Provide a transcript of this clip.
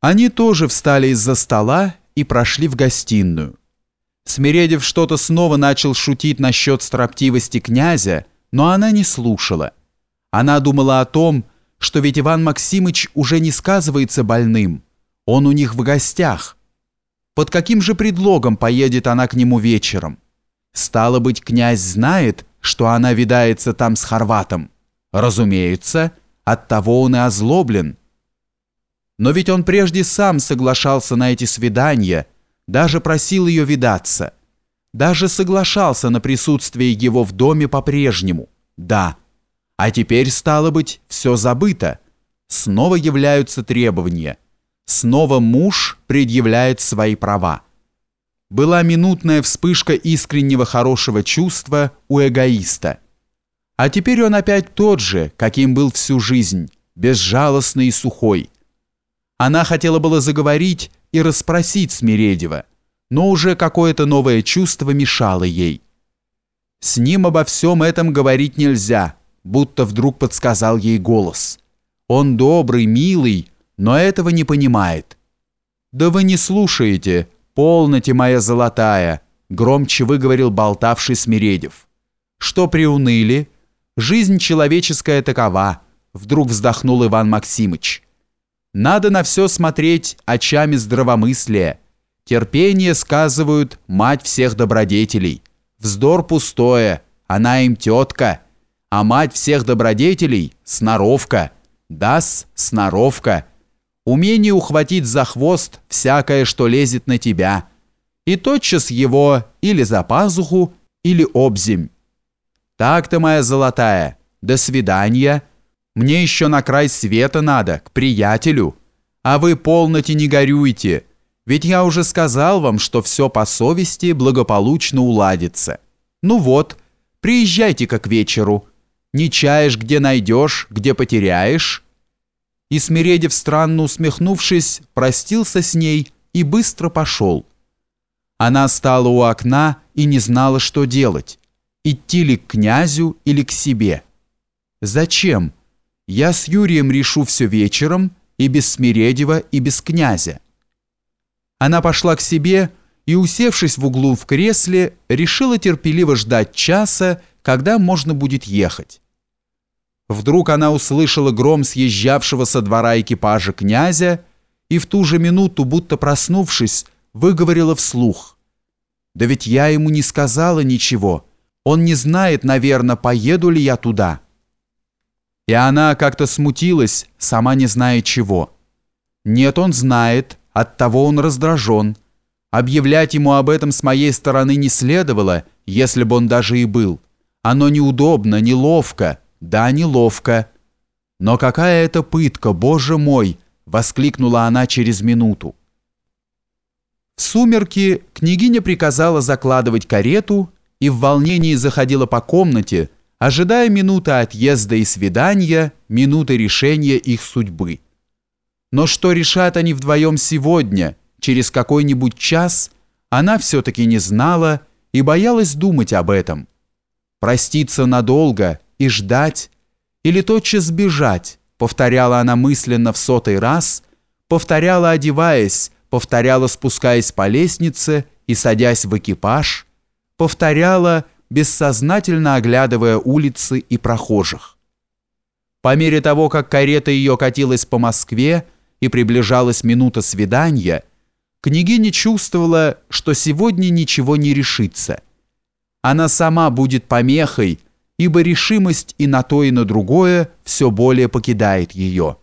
Они тоже встали из-за стола и прошли в гостиную. Смиредев что-то снова начал шутить насчет строптивости князя, но она не слушала. Она думала о том, что ведь Иван Максимыч уже не сказывается больным. Он у них в гостях. Под каким же предлогом поедет она к нему вечером? Стало быть, князь знает, что она видается там с Хорватом. Разумеется, оттого он и озлоблен. Но ведь он прежде сам соглашался на эти свидания, даже просил ее видаться. Даже соглашался на присутствие его в доме по-прежнему. Да. А теперь, стало быть, все забыто. Снова являются требования. Снова муж предъявляет свои права. Была минутная вспышка искреннего хорошего чувства у эгоиста. А теперь он опять тот же, каким был всю жизнь, безжалостный и сухой. Она хотела было заговорить и расспросить Смиредева, но уже какое-то новое чувство мешало ей. С ним обо всем этом говорить нельзя, будто вдруг подсказал ей голос. Он добрый, милый, но этого не понимает. «Да вы не слушаете, полноте моя золотая», громче выговорил болтавший Смиредев. «Что приуныли? Жизнь человеческая такова», вдруг вздохнул Иван Максимыч. Надо на все смотреть очами здравомыслия. Терпение, сказывают, мать всех добродетелей. Вздор пустое, она им тетка. А мать всех добродетелей – сноровка. Дас – сноровка. Умение ухватить за хвост всякое, что лезет на тебя. И тотчас его или за пазуху, или обземь. Так-то, моя золотая, до свидания – мне еще на край света надо, к приятелю. А вы полноте не горюйте, ведь я уже сказал вам, что все по совести благополучно уладится. Ну вот, приезжайте-ка к вечеру. Не чаешь, где найдешь, где потеряешь». И Смиредев, странно усмехнувшись, простился с ней и быстро пошел. Она стала у окна и не знала, что делать. Идти ли к князю или к себе. «Зачем?» Я с Юрием решу все вечером, и без Смиредева, и без князя. Она пошла к себе и, усевшись в углу в кресле, решила терпеливо ждать часа, когда можно будет ехать. Вдруг она услышала гром съезжавшего со двора экипажа князя и в ту же минуту, будто проснувшись, выговорила вслух. «Да ведь я ему не сказала ничего. Он не знает, наверное, поеду ли я туда». И она как-то смутилась, сама не зная чего. Нет, он знает, оттого он раздражен. Объявлять ему об этом с моей стороны не следовало, если бы он даже и был. Оно неудобно, неловко, да, неловко. Но какая это пытка, боже мой! Воскликнула она через минуту. В сумерки княгиня приказала закладывать карету и в волнении заходила по комнате, ожидая минуты отъезда и свидания, минуты решения их судьбы. Но что решат они вдвоем сегодня, через какой-нибудь час, она все-таки не знала и боялась думать об этом. Проститься надолго и ждать, или тотчас сбежать, повторяла она мысленно в сотый раз, повторяла одеваясь, повторяла спускаясь по лестнице и садясь в экипаж, повторяла – бессознательно оглядывая улицы и прохожих. По мере того, как карета ее катилась по Москве и приближалась минута свидания, княгиня чувствовала, что сегодня ничего не решится. Она сама будет помехой, ибо решимость и на то, и на другое все более покидает ее.